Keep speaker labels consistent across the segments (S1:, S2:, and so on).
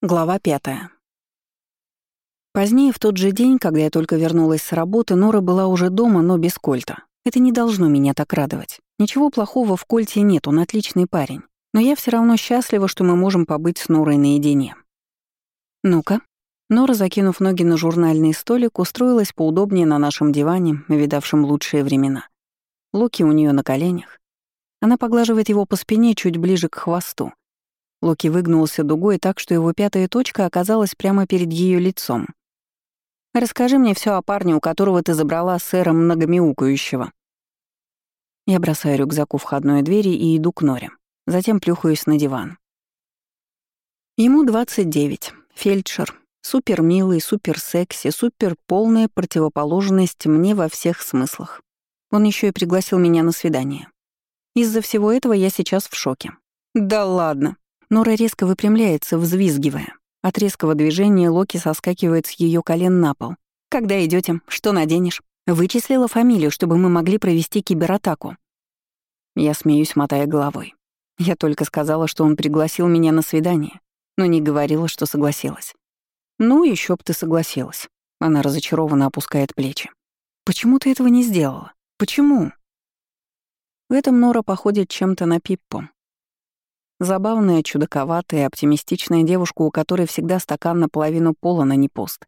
S1: Глава пятая. Позднее, в тот же день, когда я только вернулась с работы, Нора была уже дома, но без Кольта. Это не должно меня так радовать. Ничего плохого в Кольте нет, он отличный парень. Но я все равно счастлива, что мы можем побыть с Норой наедине. «Ну-ка». Нора, закинув ноги на журнальный столик, устроилась поудобнее на нашем диване, видавшем лучшие времена. Луки у нее на коленях. Она поглаживает его по спине чуть ближе к хвосту, Локи выгнулся дугой так, что его пятая точка оказалась прямо перед ее лицом. «Расскажи мне все о парне, у которого ты забрала сэра многомяукающего». Я бросаю рюкзак у входной двери и иду к Норе. Затем плюхаюсь на диван. Ему 29, фельдшер, супер милый, супер секси, супер полная противоположность мне во всех смыслах. Он еще и пригласил меня на свидание. Из-за всего этого я сейчас в шоке. Да ладно. Нора резко выпрямляется, взвизгивая. От резкого движения Локи соскакивает с ее колен на пол. «Когда идете? Что наденешь?» Вычислила фамилию, чтобы мы могли провести кибератаку. Я смеюсь, мотая головой. Я только сказала, что он пригласил меня на свидание, но не говорила, что согласилась. «Ну, еще б ты согласилась». Она разочарованно опускает плечи. «Почему ты этого не сделала? Почему?» В этом Нора походит чем-то на Пиппу. Забавная, чудаковатая, оптимистичная девушка, у которой всегда стакан наполовину полон, а не пуст.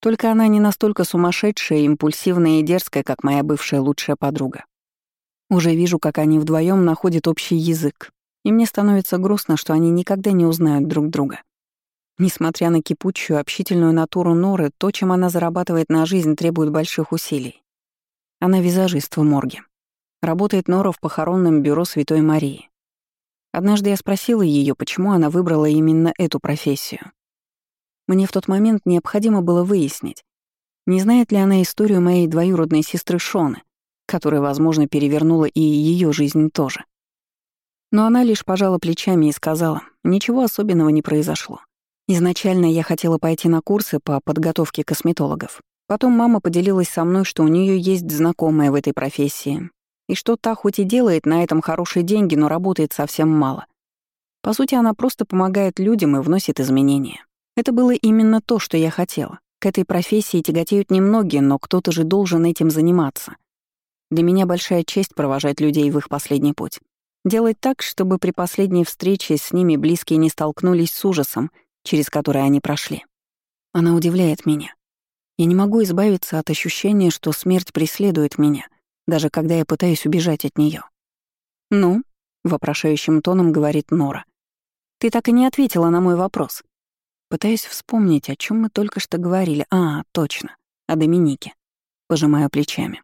S1: Только она не настолько сумасшедшая, импульсивная и дерзкая, как моя бывшая лучшая подруга. Уже вижу, как они вдвоем находят общий язык, и мне становится грустно, что они никогда не узнают друг друга. Несмотря на кипучую, общительную натуру Норы, то, чем она зарабатывает на жизнь, требует больших усилий. Она визажист в морге. Работает Нора в похоронном бюро Святой Марии. Однажды я спросила ее, почему она выбрала именно эту профессию. Мне в тот момент необходимо было выяснить, не знает ли она историю моей двоюродной сестры Шоны, которая, возможно, перевернула и ее жизнь тоже. Но она лишь пожала плечами и сказала, ничего особенного не произошло. Изначально я хотела пойти на курсы по подготовке косметологов. Потом мама поделилась со мной, что у нее есть знакомая в этой профессии, и что та хоть и делает на этом хорошие деньги, но работает совсем мало. По сути, она просто помогает людям и вносит изменения. Это было именно то, что я хотела. К этой профессии тяготеют немногие, но кто-то же должен этим заниматься. Для меня большая честь провожать людей в их последний путь. Делать так, чтобы при последней встрече с ними близкие не столкнулись с ужасом, через который они прошли. Она удивляет меня. Я не могу избавиться от ощущения, что смерть преследует меня, даже когда я пытаюсь убежать от нее. «Ну?» — вопрошающим тоном говорит Нора. «Ты так и не ответила на мой вопрос». Пытаюсь вспомнить, о чем мы только что говорили. А, точно, о Доминике. Пожимаю плечами.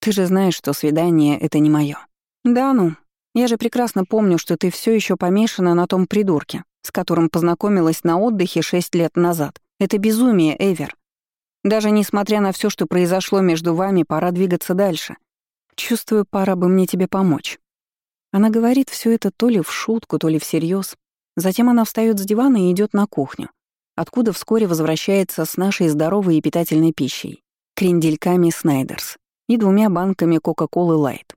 S1: «Ты же знаешь, что свидание — это не мое. «Да ну, я же прекрасно помню, что ты все еще помешана на том придурке, с которым познакомилась на отдыхе шесть лет назад. Это безумие, Эвер. Даже несмотря на все, что произошло между вами, пора двигаться дальше. Чувствую, пора бы мне тебе помочь. Она говорит все это то ли в шутку, то ли всерьез. Затем она встает с дивана и идет на кухню, откуда вскоре возвращается с нашей здоровой и питательной пищей, крендельками Снайдерс и двумя банками Кока-Колы Лайт.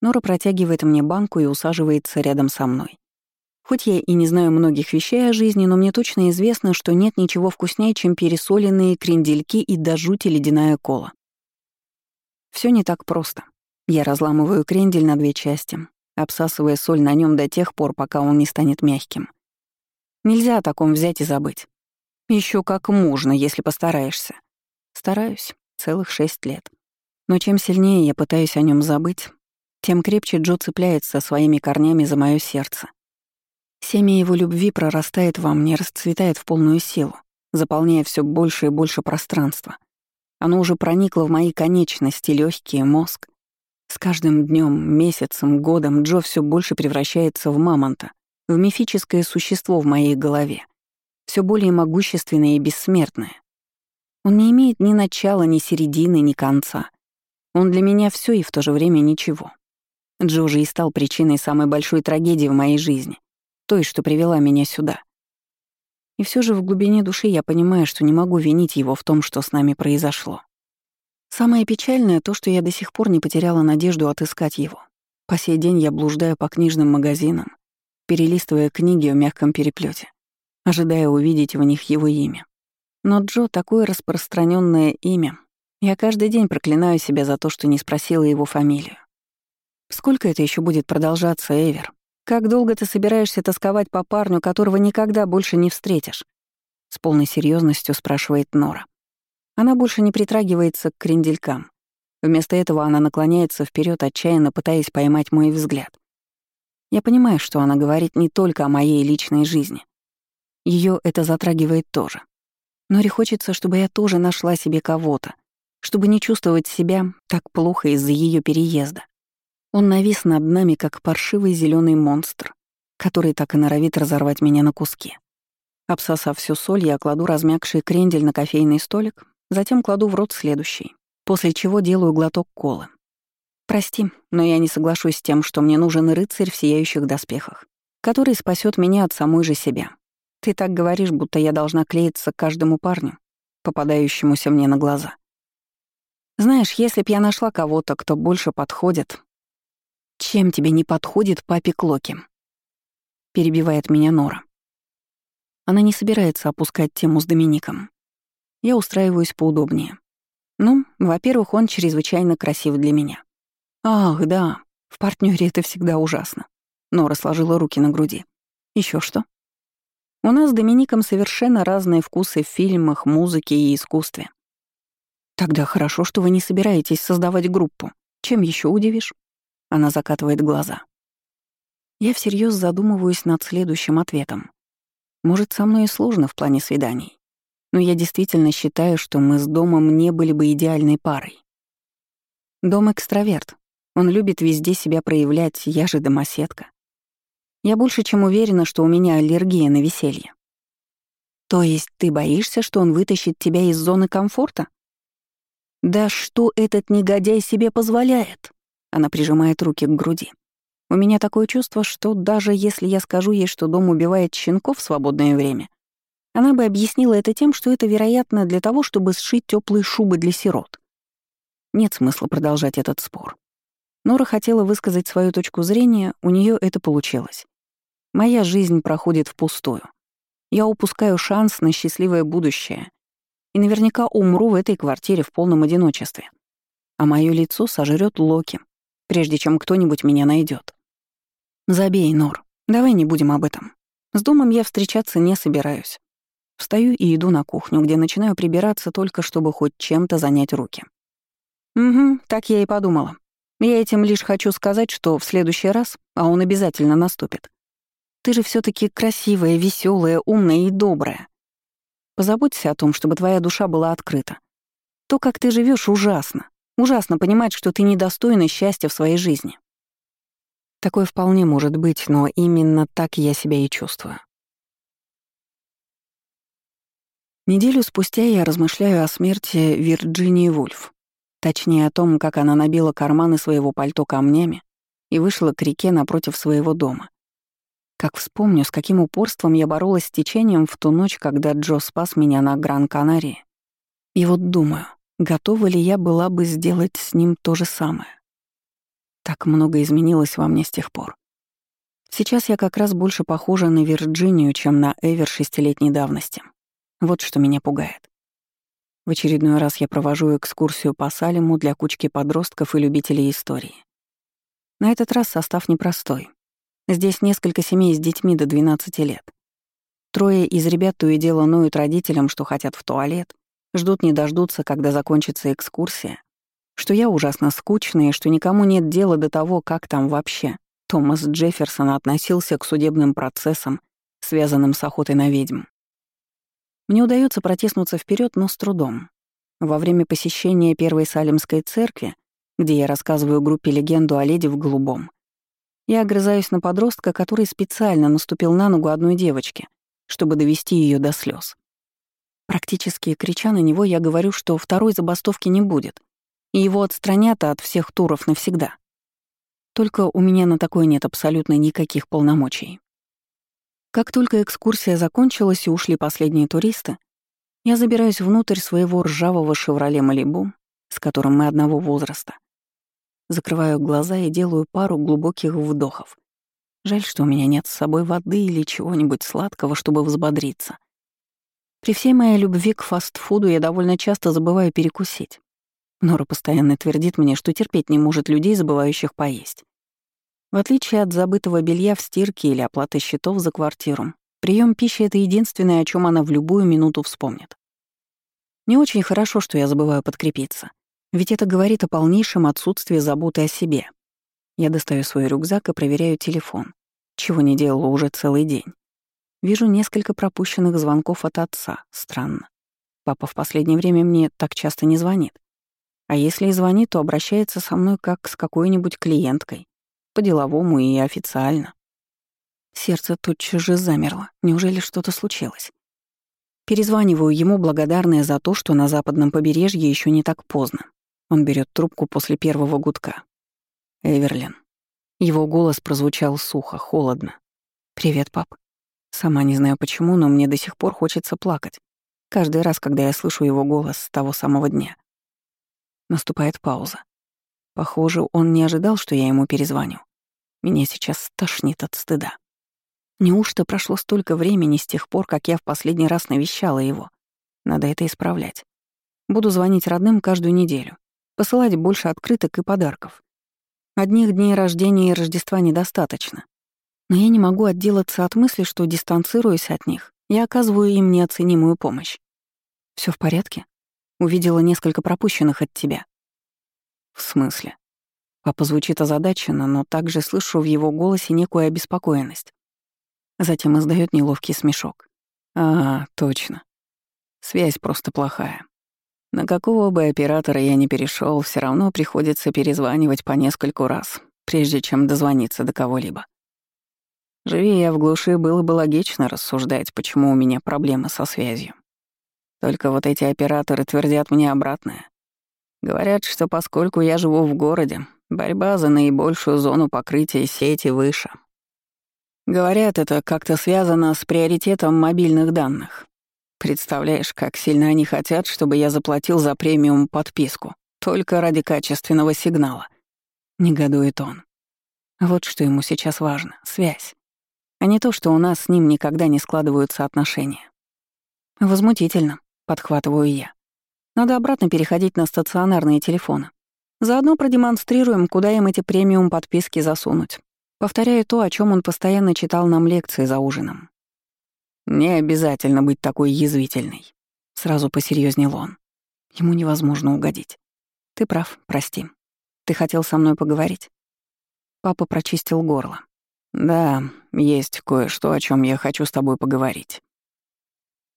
S1: Нора протягивает мне банку и усаживается рядом со мной. Хоть я и не знаю многих вещей о жизни, но мне точно известно, что нет ничего вкуснее, чем пересоленные крендельки и до жути ледяная кола. Все не так просто. Я разламываю крендель на две части, обсасывая соль на нем до тех пор, пока он не станет мягким. Нельзя о таком взять и забыть. Еще как можно, если постараешься. Стараюсь. Целых шесть лет. Но чем сильнее я пытаюсь о нем забыть, тем крепче Джо цепляется своими корнями за мое сердце. Семя его любви прорастает во мне, расцветает в полную силу, заполняя все больше и больше пространства. Оно уже проникло в мои конечности, легкие, мозг. С каждым днем, месяцем, годом Джо все больше превращается в мамонта, в мифическое существо в моей голове, все более могущественное и бессмертное. Он не имеет ни начала, ни середины, ни конца. Он для меня все и в то же время ничего. Джо же и стал причиной самой большой трагедии в моей жизни той, что привела меня сюда. И все же в глубине души я понимаю, что не могу винить его в том, что с нами произошло. Самое печальное — то, что я до сих пор не потеряла надежду отыскать его. По сей день я блуждаю по книжным магазинам, перелистывая книги в мягком переплете, ожидая увидеть в них его имя. Но Джо — такое распространенное имя. Я каждый день проклинаю себя за то, что не спросила его фамилию. Сколько это еще будет продолжаться, Эвер? Как долго ты собираешься тосковать по парню, которого никогда больше не встретишь? С полной серьезностью спрашивает Нора. Она больше не притрагивается к кренделькам. Вместо этого она наклоняется вперед, отчаянно пытаясь поймать мой взгляд. Я понимаю, что она говорит не только о моей личной жизни. Ее это затрагивает тоже. Норе хочется, чтобы я тоже нашла себе кого-то, чтобы не чувствовать себя так плохо из-за ее переезда. Он навис над нами, как паршивый зеленый монстр, который так и норовит разорвать меня на куски. Обсосав всю соль, я кладу размягший крендель на кофейный столик, затем кладу в рот следующий, после чего делаю глоток колы. Прости, но я не соглашусь с тем, что мне нужен рыцарь в сияющих доспехах, который спасет меня от самой же себя. Ты так говоришь, будто я должна клеиться к каждому парню, попадающемуся мне на глаза. Знаешь, если б я нашла кого-то, кто больше подходит, «Чем тебе не подходит папе Клоки?» Перебивает меня Нора. Она не собирается опускать тему с Домиником. Я устраиваюсь поудобнее. Ну, во-первых, он чрезвычайно красив для меня. Ах, да, в партнере это всегда ужасно. Нора сложила руки на груди. Еще что? У нас с Домиником совершенно разные вкусы в фильмах, музыке и искусстве. Тогда хорошо, что вы не собираетесь создавать группу. Чем еще удивишь? Она закатывает глаза. Я всерьез задумываюсь над следующим ответом. Может, со мной и сложно в плане свиданий, но я действительно считаю, что мы с Домом не были бы идеальной парой. Дом — экстраверт. Он любит везде себя проявлять, я же домоседка. Я больше чем уверена, что у меня аллергия на веселье. То есть ты боишься, что он вытащит тебя из зоны комфорта? Да что этот негодяй себе позволяет? Она прижимает руки к груди. У меня такое чувство, что даже если я скажу ей, что дом убивает щенков в свободное время, она бы объяснила это тем, что это, вероятно, для того, чтобы сшить теплые шубы для сирот. Нет смысла продолжать этот спор. Нора хотела высказать свою точку зрения, у нее это получилось. Моя жизнь проходит впустую. Я упускаю шанс на счастливое будущее и наверняка умру в этой квартире в полном одиночестве. А мое лицо сожрет Локи, прежде чем кто-нибудь меня найдет. Забей, Нор, давай не будем об этом. С домом я встречаться не собираюсь. Встаю и иду на кухню, где начинаю прибираться только чтобы хоть чем-то занять руки. Угу, так я и подумала. Я этим лишь хочу сказать, что в следующий раз, а он обязательно наступит. Ты же все таки красивая, веселая, умная и добрая. Позаботься о том, чтобы твоя душа была открыта. То, как ты живешь, ужасно. Ужасно понимать, что ты недостойна счастья в своей жизни. Такое вполне может быть, но именно так я себя и чувствую. Неделю спустя я размышляю о смерти Вирджинии Вульф. Точнее, о том, как она набила карманы своего пальто камнями и вышла к реке напротив своего дома. Как вспомню, с каким упорством я боролась с течением в ту ночь, когда Джо спас меня на Гран-Канарии. И вот думаю, Готова ли я была бы сделать с ним то же самое? Так много изменилось во мне с тех пор. Сейчас я как раз больше похожа на Вирджинию, чем на Эвер шестилетней давности. Вот что меня пугает. В очередной раз я провожу экскурсию по Салему для кучки подростков и любителей истории. На этот раз состав непростой. Здесь несколько семей с детьми до 12 лет. Трое из ребят то и дело ноют родителям, что хотят в туалет, Ждут не дождутся, когда закончится экскурсия. Что я ужасно скучная, что никому нет дела до того, как там вообще Томас Джефферсон относился к судебным процессам, связанным с охотой на ведьм. Мне удается протиснуться вперед, но с трудом. Во время посещения Первой Салемской церкви, где я рассказываю группе легенду о леди в голубом, я огрызаюсь на подростка, который специально наступил на ногу одной девочки, чтобы довести ее до слез. Практически крича на него, я говорю, что второй забастовки не будет, и его отстранят от всех туров навсегда. Только у меня на такое нет абсолютно никаких полномочий. Как только экскурсия закончилась и ушли последние туристы, я забираюсь внутрь своего ржавого «Шевроле Малибу», с которым мы одного возраста. Закрываю глаза и делаю пару глубоких вдохов. Жаль, что у меня нет с собой воды или чего-нибудь сладкого, чтобы взбодриться. При всей моей любви к фастфуду я довольно часто забываю перекусить. Нора постоянно твердит мне, что терпеть не может людей, забывающих поесть. В отличие от забытого белья в стирке или оплаты счетов за квартиру, прием пищи — это единственное, о чем она в любую минуту вспомнит. Не очень хорошо, что я забываю подкрепиться, ведь это говорит о полнейшем отсутствии заботы о себе. Я достаю свой рюкзак и проверяю телефон, чего не делала уже целый день. Вижу несколько пропущенных звонков от отца. Странно. Папа в последнее время мне так часто не звонит. А если и звонит, то обращается со мной как с какой-нибудь клиенткой. По-деловому и официально. Сердце тотчас же замерло. Неужели что-то случилось? Перезваниваю ему, благодарная за то, что на западном побережье еще не так поздно. Он берет трубку после первого гудка. Эверлин. Его голос прозвучал сухо, холодно. «Привет, пап». Сама не знаю почему, но мне до сих пор хочется плакать. Каждый раз, когда я слышу его голос с того самого дня. Наступает пауза. Похоже, он не ожидал, что я ему перезвоню. Меня сейчас тошнит от стыда. Неужто прошло столько времени с тех пор, как я в последний раз навещала его? Надо это исправлять. Буду звонить родным каждую неделю, посылать больше открыток и подарков. Одних дней рождения и Рождества недостаточно. Но я не могу отделаться от мысли, что дистанцируюсь от них и оказываю им неоценимую помощь. Все в порядке? Увидела несколько пропущенных от тебя. В смысле? Папа звучит озадаченно, но также слышу в его голосе некую обеспокоенность. Затем издает неловкий смешок. А, точно. Связь просто плохая. На какого бы оператора я ни перешел, все равно приходится перезванивать по нескольку раз, прежде чем дозвониться до кого-либо. Живи я в глуши, было бы логично рассуждать, почему у меня проблемы со связью. Только вот эти операторы твердят мне обратное. Говорят, что поскольку я живу в городе, борьба за наибольшую зону покрытия сети выше. Говорят, это как-то связано с приоритетом мобильных данных. Представляешь, как сильно они хотят, чтобы я заплатил за премиум подписку, только ради качественного сигнала. Негодует он. Вот что ему сейчас важно — связь. А не то, что у нас с ним никогда не складываются отношения. Возмутительно подхватываю я. Надо обратно переходить на стационарные телефоны. Заодно продемонстрируем, куда им эти премиум подписки засунуть. Повторяю то, о чем он постоянно читал нам лекции за ужином. Не обязательно быть такой язвительной. Сразу посерьезнел он. Ему невозможно угодить. Ты прав, прости. Ты хотел со мной поговорить? Папа прочистил горло. Да, есть кое-что, о чем я хочу с тобой поговорить.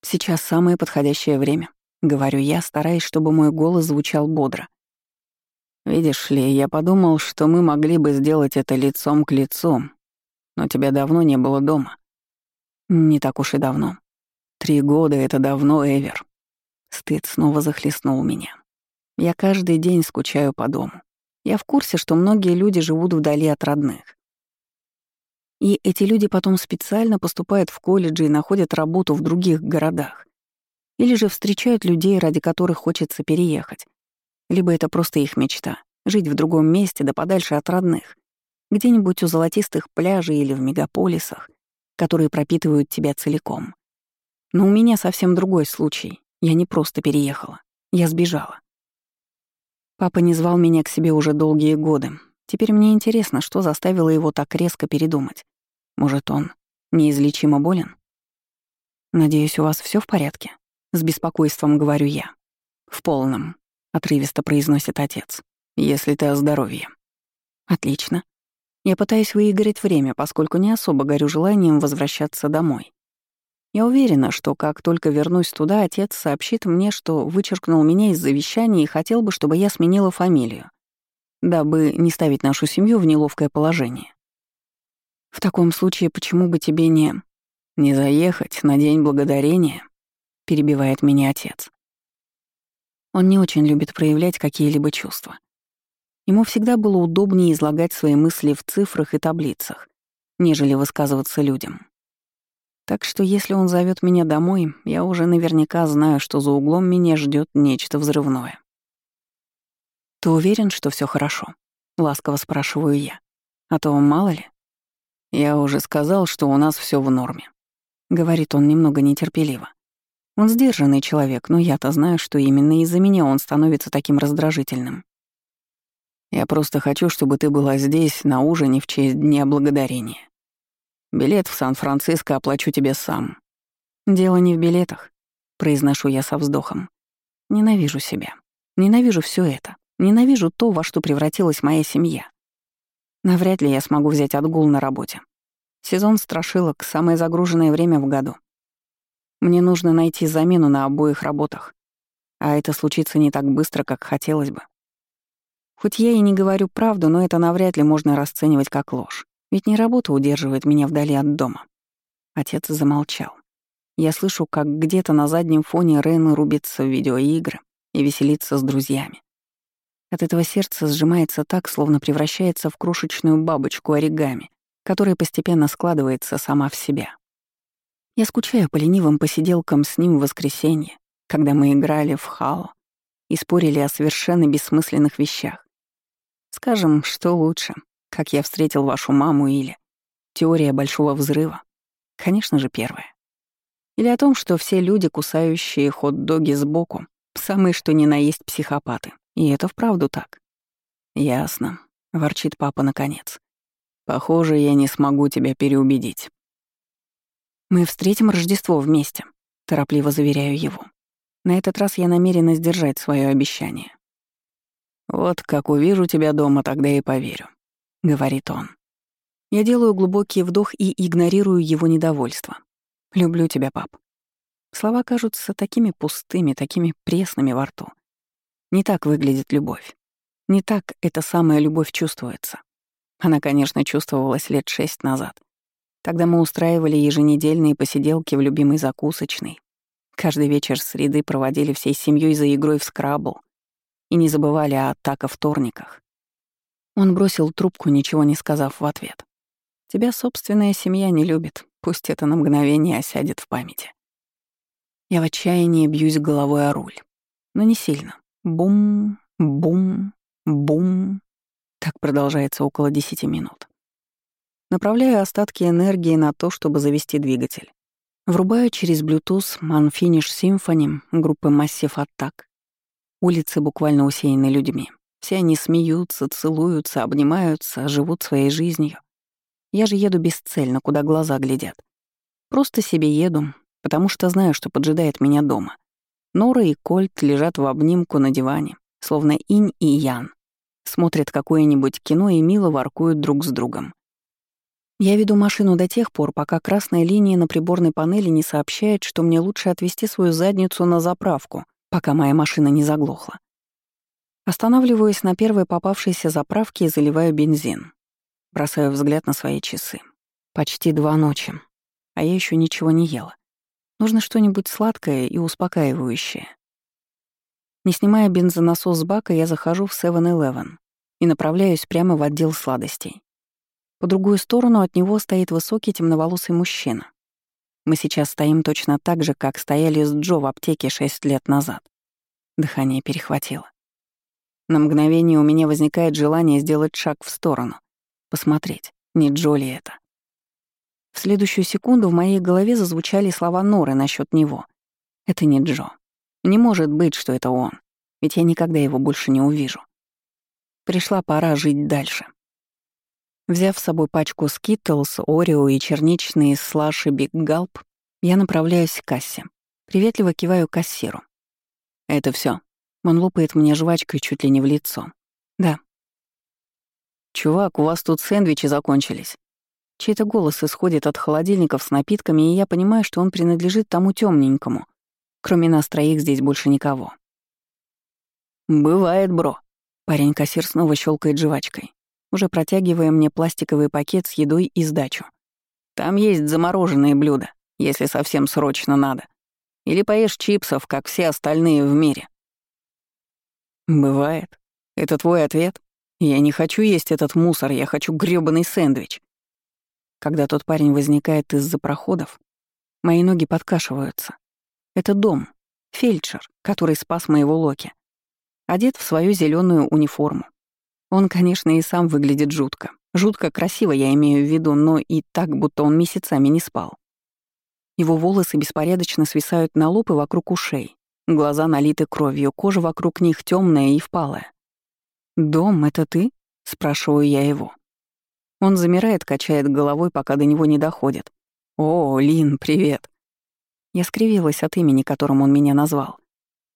S1: Сейчас самое подходящее время, говорю я, стараясь, чтобы мой голос звучал бодро. Видишь ли, я подумал, что мы могли бы сделать это лицом к лицу, но тебя давно не было дома. Не так уж и давно. Три года — это давно, Эвер. Стыд снова захлестнул меня. Я каждый день скучаю по дому. Я в курсе, что многие люди живут вдали от родных. И эти люди потом специально поступают в колледжи и находят работу в других городах. Или же встречают людей, ради которых хочется переехать. Либо это просто их мечта — жить в другом месте, да подальше от родных. Где-нибудь у золотистых пляжей или в мегаполисах, которые пропитывают тебя целиком. Но у меня совсем другой случай. Я не просто переехала. Я сбежала. Папа не звал меня к себе уже долгие годы. Теперь мне интересно, что заставило его так резко передумать. Может, он неизлечимо болен? Надеюсь, у вас все в порядке? С беспокойством говорю я. В полном, отрывисто произносит отец. Если ты о здоровье. Отлично. Я пытаюсь выиграть время, поскольку не особо горю желанием возвращаться домой. Я уверена, что как только вернусь туда, отец сообщит мне, что вычеркнул меня из завещания и хотел бы, чтобы я сменила фамилию, дабы не ставить нашу семью в неловкое положение. В таком случае, почему бы тебе не... Не заехать на День Благодарения? Перебивает меня отец. Он не очень любит проявлять какие-либо чувства. Ему всегда было удобнее излагать свои мысли в цифрах и таблицах, нежели высказываться людям. Так что если он зовет меня домой, я уже наверняка знаю, что за углом меня ждет нечто взрывное. «Ты уверен, что все хорошо?» — ласково спрашиваю я. «А то мало ли, «Я уже сказал, что у нас все в норме», — говорит он немного нетерпеливо. Он сдержанный человек, но я-то знаю, что именно из-за меня он становится таким раздражительным. Я просто хочу, чтобы ты была здесь на ужине в честь Дня Благодарения. Билет в Сан-Франциско оплачу тебе сам. Дело не в билетах, произношу я со вздохом. Ненавижу себя. Ненавижу все это. Ненавижу то, во что превратилась моя семья. Навряд ли я смогу взять отгул на работе. Сезон страшилок — самое загруженное время в году. Мне нужно найти замену на обоих работах. А это случится не так быстро, как хотелось бы. Хоть я и не говорю правду, но это навряд ли можно расценивать как ложь. Ведь не работа удерживает меня вдали от дома. Отец замолчал. Я слышу, как где-то на заднем фоне Рен рубится в видеоигры и веселится с друзьями. От этого сердце сжимается так, словно превращается в крошечную бабочку оригами, которая постепенно складывается сама в себя. Я скучаю по ленивым посиделкам с ним в воскресенье, когда мы играли в хало и спорили о совершенно бессмысленных вещах. Скажем, что лучше, как я встретил вашу маму или теория большого взрыва. Конечно же, первое. Или о том, что все люди, кусающие хот-доги сбоку, самые что ни на есть психопаты. И это вправду так. «Ясно», — ворчит папа наконец. «Похоже, я не смогу тебя переубедить». «Мы встретим Рождество вместе», — торопливо заверяю его. На этот раз я намерена сдержать свое обещание. «Вот как увижу тебя дома, тогда и поверю», — говорит он. Я делаю глубокий вдох и игнорирую его недовольство. «Люблю тебя, пап». Слова кажутся такими пустыми, такими пресными во рту. Не так выглядит любовь. Не так эта самая любовь чувствуется. Она, конечно, чувствовалась лет шесть назад. Тогда мы устраивали еженедельные посиделки в любимой закусочной. Каждый вечер среды проводили всей семьей за игрой в скрабл и не забывали о атака вторниках. Он бросил трубку, ничего не сказав в ответ. «Тебя собственная семья не любит, пусть это на мгновение осядет в памяти». Я в отчаянии бьюсь головой о руль, но не сильно. Бум, бум, бум. Так продолжается около десяти минут. Направляю остатки энергии на то, чтобы завести двигатель. Врубаю через Bluetooth Manfinish Symphony группы Massive Attack. Улицы буквально усеяны людьми. Все они смеются, целуются, обнимаются, живут своей жизнью. Я же еду бесцельно, куда глаза глядят. Просто себе еду, потому что знаю, что поджидает меня дома. Нора и Кольт лежат в обнимку на диване, словно инь и ян. Смотрят какое-нибудь кино и мило воркуют друг с другом. Я веду машину до тех пор, пока красная линия на приборной панели не сообщает, что мне лучше отвезти свою задницу на заправку, пока моя машина не заглохла. Останавливаюсь на первой попавшейся заправке и заливаю бензин. Бросаю взгляд на свои часы. Почти два ночи, а я еще ничего не ела. Нужно что-нибудь сладкое и успокаивающее. Не снимая бензонасос с бака, я захожу в 7-Eleven и направляюсь прямо в отдел сладостей. По другую сторону от него стоит высокий темноволосый мужчина. Мы сейчас стоим точно так же, как стояли с Джо в аптеке шесть лет назад. Дыхание перехватило. На мгновение у меня возникает желание сделать шаг в сторону, посмотреть, не Джо ли это. В следующую секунду в моей голове зазвучали слова Норы насчет него. Это не Джо. Не может быть, что это он, ведь я никогда его больше не увижу. Пришла пора жить дальше. Взяв с собой пачку Skittles, Орео и черничные слаши Биг Галп, я направляюсь к кассе. Приветливо киваю кассиру. «Это все. Он лупает мне жвачкой чуть ли не в лицо. «Да». «Чувак, у вас тут сэндвичи закончились». Чей-то голос исходит от холодильников с напитками, и я понимаю, что он принадлежит тому темненькому. Кроме нас троих здесь больше никого. «Бывает, бро». Парень-кассир снова щелкает жвачкой, уже протягивая мне пластиковый пакет с едой и сдачу. «Там есть замороженные блюда, если совсем срочно надо. Или поешь чипсов, как все остальные в мире». «Бывает. Это твой ответ? Я не хочу есть этот мусор, я хочу грёбаный сэндвич». Когда тот парень возникает из-за проходов, мои ноги подкашиваются. Это дом, фельдшер, который спас моего Локи. Одет в свою зеленую униформу. Он, конечно, и сам выглядит жутко. Жутко красиво я имею в виду, но и так, будто он месяцами не спал. Его волосы беспорядочно свисают на лоб и вокруг ушей. Глаза налиты кровью, кожа вокруг них темная и впалая. «Дом, это ты?» — спрашиваю я его. Он замирает, качает головой, пока до него не доходит. «О, Лин, привет!» Я скривилась от имени, которым он меня назвал.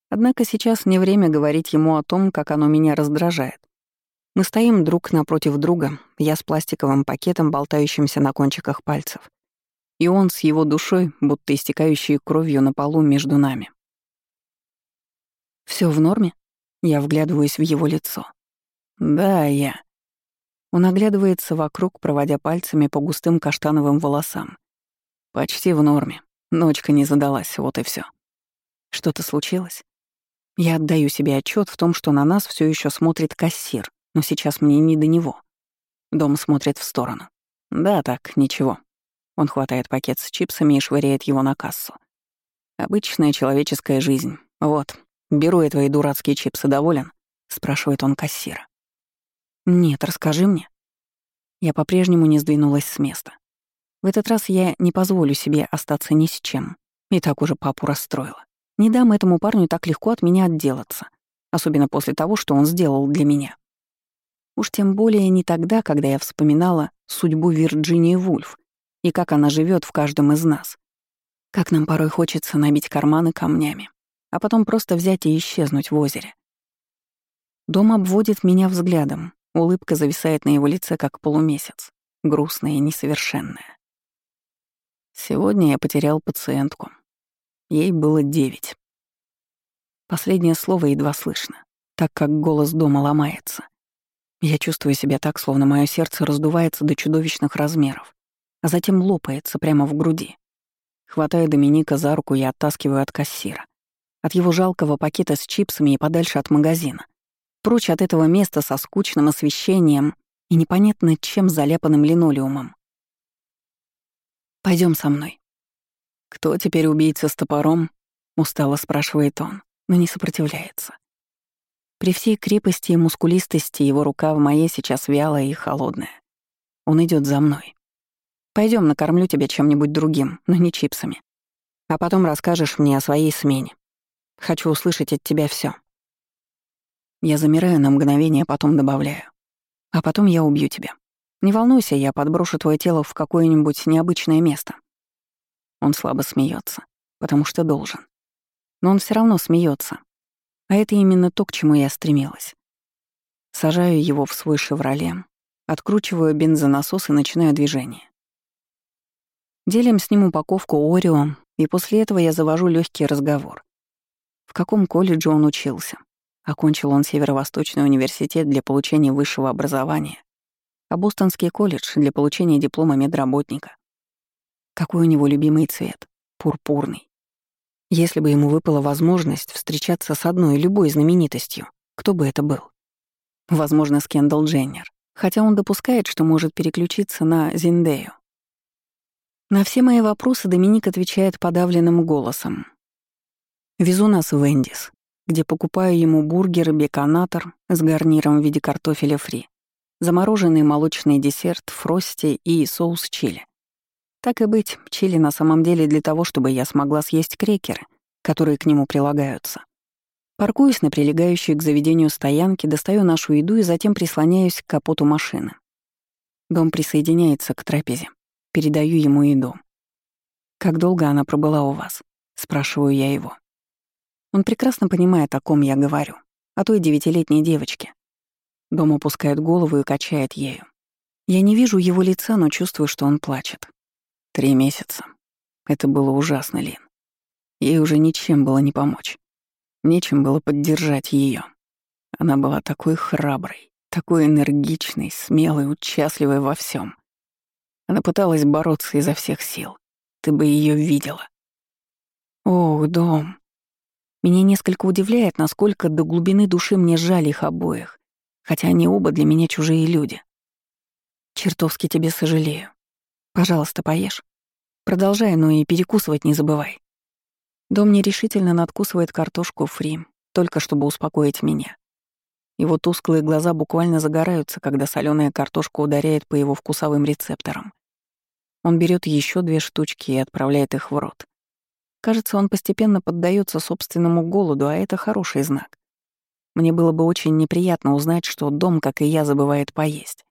S1: Однако сейчас не время говорить ему о том, как оно меня раздражает. Мы стоим друг напротив друга, я с пластиковым пакетом, болтающимся на кончиках пальцев. И он с его душой, будто истекающей кровью на полу между нами. Все в норме?» Я вглядываюсь в его лицо. «Да, я». Он оглядывается вокруг, проводя пальцами по густым каштановым волосам. «Почти в норме. Ночка не задалась, вот и все. Что-то случилось? Я отдаю себе отчет в том, что на нас все еще смотрит кассир, но сейчас мне не до него. Дом смотрит в сторону. Да, так, ничего. Он хватает пакет с чипсами и швыряет его на кассу. Обычная человеческая жизнь. Вот, беру я твои дурацкие чипсы, доволен? Спрашивает он кассира. Нет, расскажи мне. Я по-прежнему не сдвинулась с места. В этот раз я не позволю себе остаться ни с чем. И так уже папу расстроила. Не дам этому парню так легко от меня отделаться. Особенно после того, что он сделал для меня. Уж тем более не тогда, когда я вспоминала судьбу Вирджинии Вульф и как она живет в каждом из нас. Как нам порой хочется набить карманы камнями, а потом просто взять и исчезнуть в озере. Дом обводит меня взглядом, улыбка зависает на его лице, как полумесяц, грустная и несовершенная. Сегодня я потерял пациентку. Ей было девять. Последнее слово едва слышно, так как голос дома ломается. Я чувствую себя так, словно мое сердце раздувается до чудовищных размеров, а затем лопается прямо в груди. Хватаю Доминика за руку и оттаскиваю от кассира. От его жалкого пакета с чипсами и подальше от магазина. Прочь от этого места со скучным освещением и непонятно чем заляпанным линолеумом. Пойдем со мной». «Кто теперь убийца с топором?» — устало спрашивает он, но не сопротивляется. При всей крепости и мускулистости его рука в моей сейчас вялая и холодная. Он идет за мной. Пойдем, накормлю тебя чем-нибудь другим, но не чипсами. А потом расскажешь мне о своей смене. Хочу услышать от тебя все. Я замираю на мгновение, потом добавляю. А потом я убью тебя. Не волнуйся, я подброшу твое тело в какое-нибудь необычное место. Он слабо смеется, потому что должен. Но он все равно смеется, а это именно то, к чему я стремилась. Сажаю его в свой «Шевроле», откручиваю бензонасос и начинаю движение. Делим с ним упаковку «Орео», и после этого я завожу легкий разговор. В каком колледже он учился? Окончил он Северо-Восточный университет для получения высшего образования, а Бостонский колледж для получения диплома медработника. Какой у него любимый цвет? Пурпурный. Если бы ему выпала возможность встречаться с одной любой знаменитостью, кто бы это был? Возможно, Кендалл Дженнер, хотя он допускает, что может переключиться на Зиндею. На все мои вопросы Доминик отвечает подавленным голосом. «Везу нас в Эндис, где покупаю ему бургер беконатор с гарниром в виде картофеля фри, замороженный молочный десерт, фрости и соус чили. Так и быть, чили на самом деле для того, чтобы я смогла съесть крекеры, которые к нему прилагаются. Паркуюсь на прилегающей к заведению стоянке, достаю нашу еду и затем прислоняюсь к капоту машины. Дом присоединяется к трапезе. Передаю ему еду. «Как долго она пробыла у вас?» — спрашиваю я его. Он прекрасно понимает, о ком я говорю. О той девятилетней девочке. Дом опускает голову и качает ею. Я не вижу его лица, но чувствую, что он плачет. Три месяца. Это было ужасно, Лин. Ей уже ничем было не помочь. Нечем было поддержать ее. Она была такой храброй, такой энергичной, смелой, участливой во всем. Она пыталась бороться изо всех сил. Ты бы ее видела. Ох, дом. Меня несколько удивляет, насколько до глубины души мне жаль их обоих, хотя они оба для меня чужие люди. Чертовски тебе сожалею. Пожалуйста, поешь. Продолжай, но и перекусывать не забывай. Дом нерешительно надкусывает картошку фри, только чтобы успокоить меня. Его тусклые глаза буквально загораются, когда соленая картошка ударяет по его вкусовым рецепторам. Он берет еще две штучки и отправляет их в рот. Кажется, он постепенно поддается собственному голоду, а это хороший знак. Мне было бы очень неприятно узнать, что дом, как и я, забывает поесть.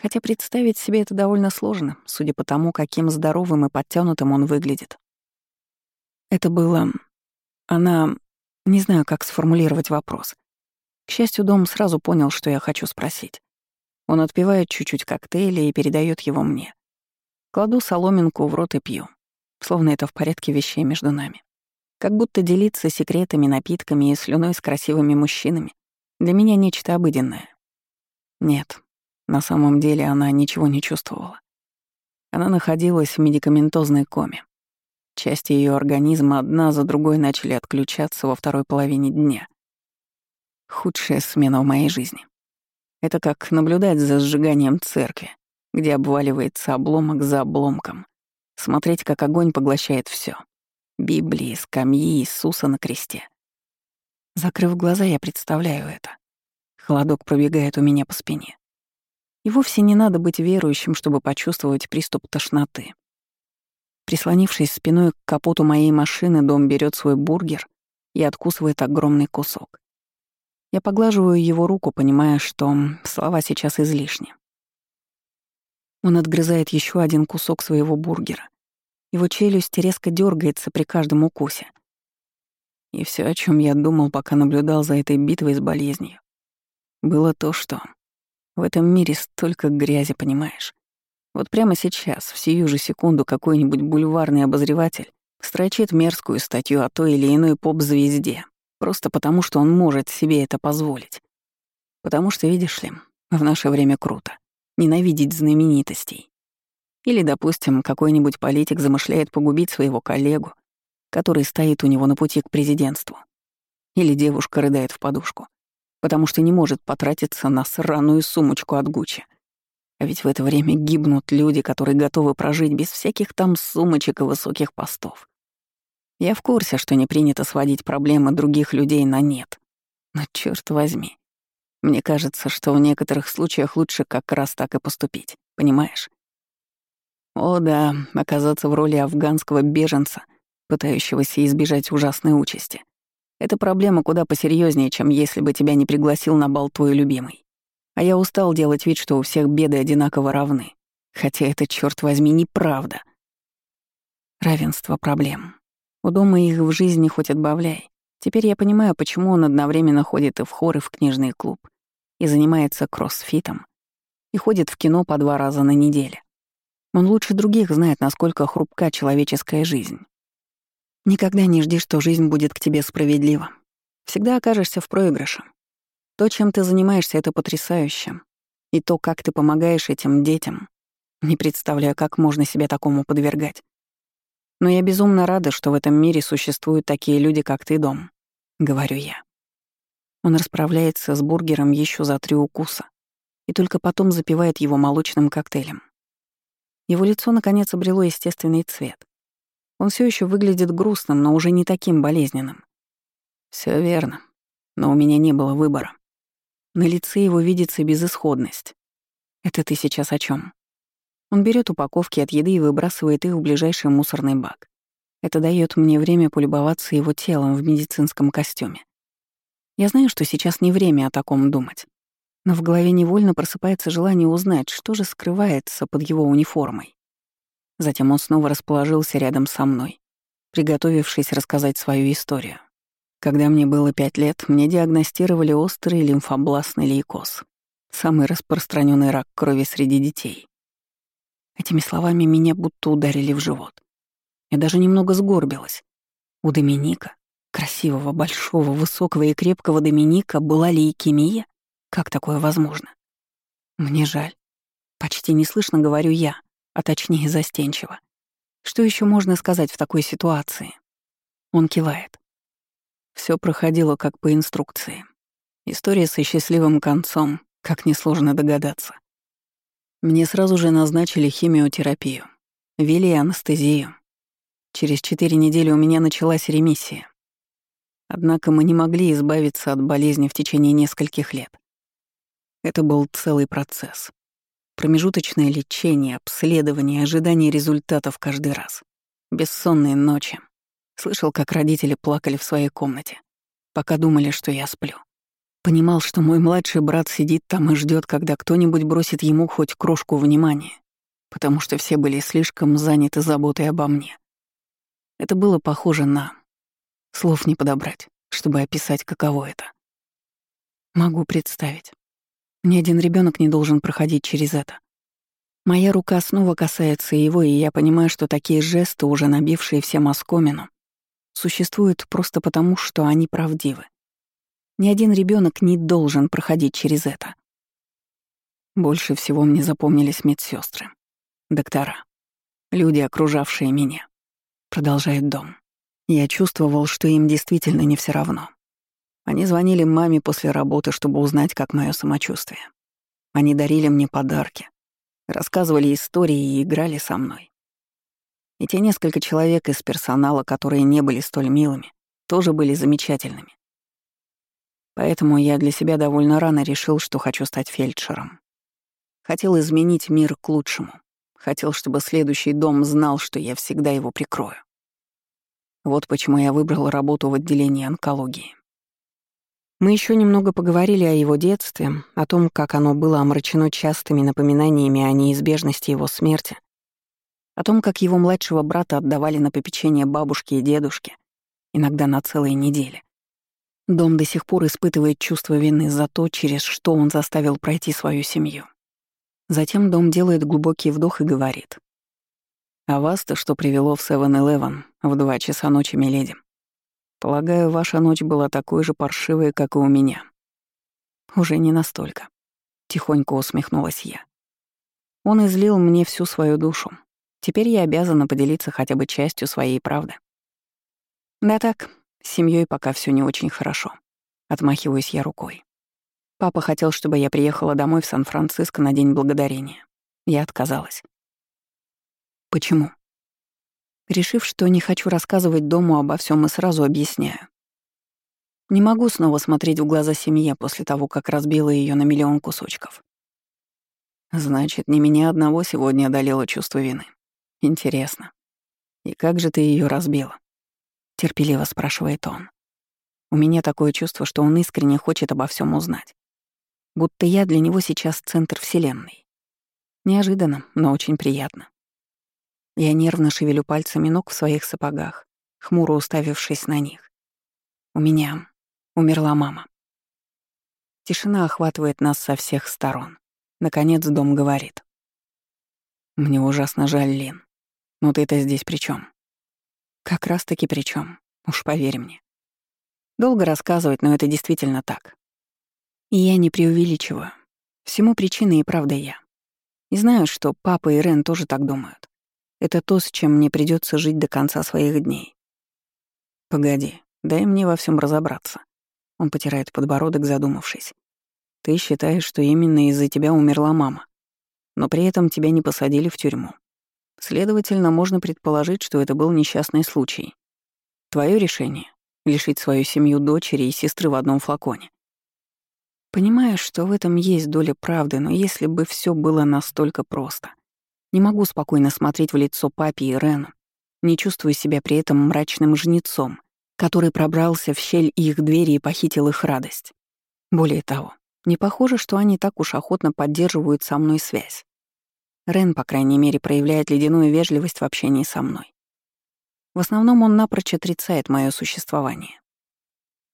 S1: Хотя представить себе это довольно сложно, судя по тому, каким здоровым и подтянутым он выглядит. Это было... Она... Не знаю, как сформулировать вопрос. К счастью, дом сразу понял, что я хочу спросить. Он отпивает чуть-чуть коктейля и передает его мне. Кладу соломинку в рот и пью, словно это в порядке вещей между нами. Как будто делиться секретами, напитками и слюной с красивыми мужчинами для меня нечто обыденное. Нет, на самом деле она ничего не чувствовала. Она находилась в медикаментозной коме. Части ее организма одна за другой начали отключаться во второй половине дня. Худшая смена в моей жизни. Это как наблюдать за сжиганием церкви, где обваливается обломок за обломком. Смотреть, как огонь поглощает все. Библии, скамьи Иисуса на кресте. Закрыв глаза, я представляю это. Холодок пробегает у меня по спине. И вовсе не надо быть верующим, чтобы почувствовать приступ тошноты. Прислонившись спиной к капоту моей машины, дом берет свой бургер и откусывает огромный кусок. Я поглаживаю его руку, понимая, что слова сейчас излишни. Он отгрызает еще один кусок своего бургера. Его челюсть резко дергается при каждом укусе. И все, о чем я думал, пока наблюдал за этой битвой с болезнью, было то, что в этом мире столько грязи, понимаешь? Вот прямо сейчас, в сию же секунду, какой-нибудь бульварный обозреватель строчит мерзкую статью о той или иной поп-звезде, просто потому что он может себе это позволить. Потому что, видишь ли, в наше время круто ненавидеть знаменитостей. Или, допустим, какой-нибудь политик замышляет погубить своего коллегу, который стоит у него на пути к президентству. Или девушка рыдает в подушку, потому что не может потратиться на сраную сумочку от Гуччи. А ведь в это время гибнут люди, которые готовы прожить без всяких там сумочек и высоких постов. Я в курсе, что не принято сводить проблемы других людей на нет. Но черт возьми, мне кажется, что в некоторых случаях лучше как раз так и поступить, понимаешь? О да, оказаться в роли афганского беженца, пытающегося избежать ужасной участи. Это проблема куда посерьезнее, чем если бы тебя не пригласил на бал твой любимый. А я устал делать вид, что у всех беды одинаково равны. Хотя это, черт возьми, неправда. Равенство проблем. У дома их в жизни хоть отбавляй. Теперь я понимаю, почему он одновременно ходит и в хор, и в книжный клуб, и занимается кроссфитом, и ходит в кино по два раза на неделю. Он лучше других знает, насколько хрупка человеческая жизнь. Никогда не жди, что жизнь будет к тебе справедлива. Всегда окажешься в проигрыше. То, чем ты занимаешься, это потрясающе. И то, как ты помогаешь этим детям, не представляю, как можно себя такому подвергать. Но я безумно рада, что в этом мире существуют такие люди, как ты, Дом, — говорю я. Он расправляется с бургером еще за три укуса и только потом запивает его молочным коктейлем. Его лицо, наконец, обрело естественный цвет. Он все еще выглядит грустным, но уже не таким болезненным. Все верно, но у меня не было выбора. На лице его видится безысходность. Это ты сейчас о чем? Он берет упаковки от еды и выбрасывает их в ближайший мусорный бак. Это дает мне время полюбоваться его телом в медицинском костюме. Я знаю, что сейчас не время о таком думать. Но в голове невольно просыпается желание узнать, что же скрывается под его униформой. Затем он снова расположился рядом со мной, приготовившись рассказать свою историю. Когда мне было пять лет, мне диагностировали острый лимфобластный лейкоз, самый распространенный рак крови среди детей. Этими словами меня будто ударили в живот. Я даже немного сгорбилась. У Доминика, красивого, большого, высокого и крепкого Доминика, была лейкемия? Как такое возможно? Мне жаль. Почти не слышно говорю я, а точнее застенчиво. Что еще можно сказать в такой ситуации? Он кивает. Все проходило как по инструкции. История со счастливым концом, как несложно догадаться. Мне сразу же назначили химиотерапию, ввели анестезию. Через четыре недели у меня началась ремиссия. Однако мы не могли избавиться от болезни в течение нескольких лет. Это был целый процесс. Промежуточное лечение, обследование, ожидание результатов каждый раз. Бессонные ночи. Слышал, как родители плакали в своей комнате, пока думали, что я сплю. Понимал, что мой младший брат сидит там и ждет, когда кто-нибудь бросит ему хоть крошку внимания, потому что все были слишком заняты заботой обо мне. Это было похоже на... Слов не подобрать, чтобы описать, каково это. Могу представить. Ни один ребенок не должен проходить через это. Моя рука снова касается его, и я понимаю, что такие жесты, уже набившие всем оскомину, существуют просто потому, что они правдивы. Ни один ребенок не должен проходить через это. Больше всего мне запомнились медсестры, доктора, люди, окружавшие меня. Продолжает дом. Я чувствовал, что им действительно не все равно. Они звонили маме после работы, чтобы узнать, как мое самочувствие. Они дарили мне подарки, рассказывали истории и играли со мной. И те несколько человек из персонала, которые не были столь милыми, тоже были замечательными. Поэтому я для себя довольно рано решил, что хочу стать фельдшером. Хотел изменить мир к лучшему. Хотел, чтобы следующий дом знал, что я всегда его прикрою. Вот почему я выбрал работу в отделении онкологии. Мы еще немного поговорили о его детстве, о том, как оно было омрачено частыми напоминаниями о неизбежности его смерти, о том, как его младшего брата отдавали на попечение бабушки и дедушки, иногда на целые недели. Дом до сих пор испытывает чувство вины за то, через что он заставил пройти свою семью. Затем дом делает глубокий вдох и говорит. «А вас-то что привело в 7-Eleven в два часа ночи, миледи? Полагаю, ваша ночь была такой же паршивой, как и у меня». «Уже не настолько», — тихонько усмехнулась я. Он излил мне всю свою душу. Теперь я обязана поделиться хотя бы частью своей правды. Да так, с семьей пока все не очень хорошо. Отмахиваюсь я рукой. Папа хотел, чтобы я приехала домой в Сан-Франциско на День Благодарения. Я отказалась. Почему? Решив, что не хочу рассказывать дому обо всем, и сразу объясняю. Не могу снова смотреть в глаза семье после того, как разбила ее на миллион кусочков. Значит, не меня одного сегодня одолело чувство вины. Интересно. И как же ты ее разбила? — терпеливо спрашивает он. У меня такое чувство, что он искренне хочет обо всем узнать. Будто я для него сейчас центр Вселенной. Неожиданно, но очень приятно. Я нервно шевелю пальцами ног в своих сапогах, хмуро уставившись на них. У меня умерла мама. Тишина охватывает нас со всех сторон. Наконец дом говорит. «Мне ужасно жаль, Лин. Но ты-то здесь при чем? Как раз-таки при чем, уж поверь мне. Долго рассказывать, но это действительно так. И я не преувеличиваю. Всему причиной и правда я. И знаю, что папа и Рен тоже так думают. Это то, с чем мне придется жить до конца своих дней. Погоди, дай мне во всем разобраться. Он потирает подбородок, задумавшись. Ты считаешь, что именно из-за тебя умерла мама, но при этом тебя не посадили в тюрьму. Следовательно, можно предположить, что это был несчастный случай. Твое решение — лишить свою семью дочери и сестры в одном флаконе. Понимаю, что в этом есть доля правды, но если бы все было настолько просто. Не могу спокойно смотреть в лицо папе и Рену, не чувствуя себя при этом мрачным жнецом, который пробрался в щель их двери и похитил их радость. Более того, не похоже, что они так уж охотно поддерживают со мной связь. Рен, по крайней мере, проявляет ледяную вежливость в общении со мной. В основном он напрочь отрицает мое существование.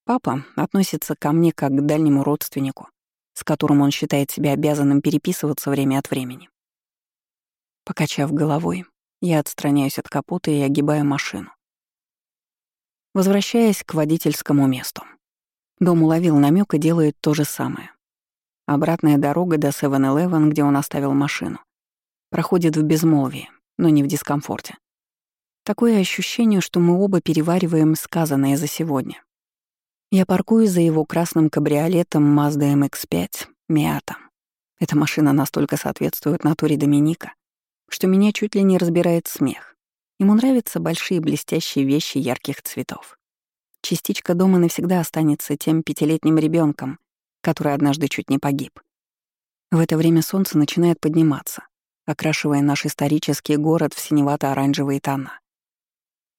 S1: Папа относится ко мне как к дальнему родственнику, с которым он считает себя обязанным переписываться время от времени. Покачав головой, я отстраняюсь от капота и огибаю машину. Возвращаясь к водительскому месту. Дом уловил намек и делает то же самое. Обратная дорога до 7-Eleven, где он оставил машину, проходит в безмолвии, но не в дискомфорте. Такое ощущение, что мы оба перевариваем сказанное за сегодня. Я паркуюсь за его красным кабриолетом Mazda MX-5 Miata. Эта машина настолько соответствует натуре Доминика, что меня чуть ли не разбирает смех. Ему нравятся большие блестящие вещи ярких цветов. Частичка дома навсегда останется тем пятилетним ребенком, который однажды чуть не погиб. В это время солнце начинает подниматься, окрашивая наш исторический город в синевато-оранжевые тона.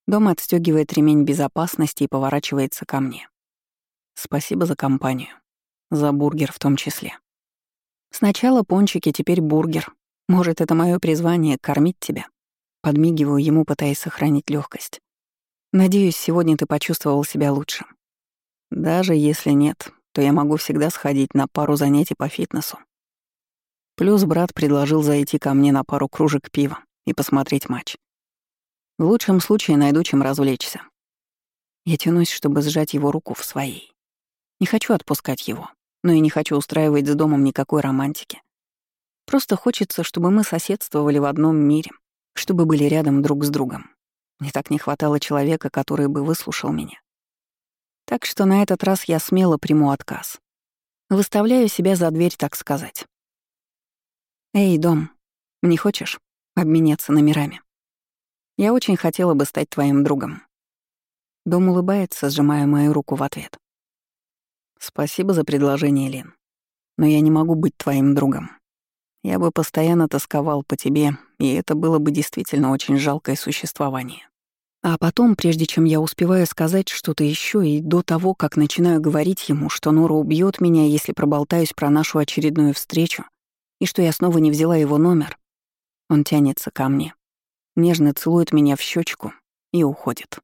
S1: Дом отстегивает ремень безопасности и поворачивается ко мне. Спасибо за компанию. За бургер в том числе. Сначала пончики, теперь бургер. Может, это мое призвание — кормить тебя? Подмигиваю ему, пытаясь сохранить легкость. Надеюсь, сегодня ты почувствовал себя лучше. Даже если нет, то я могу всегда сходить на пару занятий по фитнесу. Плюс брат предложил зайти ко мне на пару кружек пива и посмотреть матч. В лучшем случае найду чем развлечься. Я тянусь, чтобы сжать его руку в своей. Не хочу отпускать его, но и не хочу устраивать с домом никакой романтики. Просто хочется, чтобы мы соседствовали в одном мире, чтобы были рядом друг с другом. Мне так не хватало человека, который бы выслушал меня. Так что на этот раз я смело приму отказ. Выставляю себя за дверь, так сказать. «Эй, дом, не хочешь обменяться номерами? Я очень хотела бы стать твоим другом». Дом улыбается, сжимая мою руку в ответ. «Спасибо за предложение, Лин. Но я не могу быть твоим другом. Я бы постоянно тосковал по тебе, и это было бы действительно очень жалкое существование. А потом, прежде чем я успеваю сказать что-то еще, и до того, как начинаю говорить ему, что Нора убьет меня, если проболтаюсь про нашу очередную встречу, и что я снова не взяла его номер, он тянется ко мне, нежно целует меня в щечку и уходит.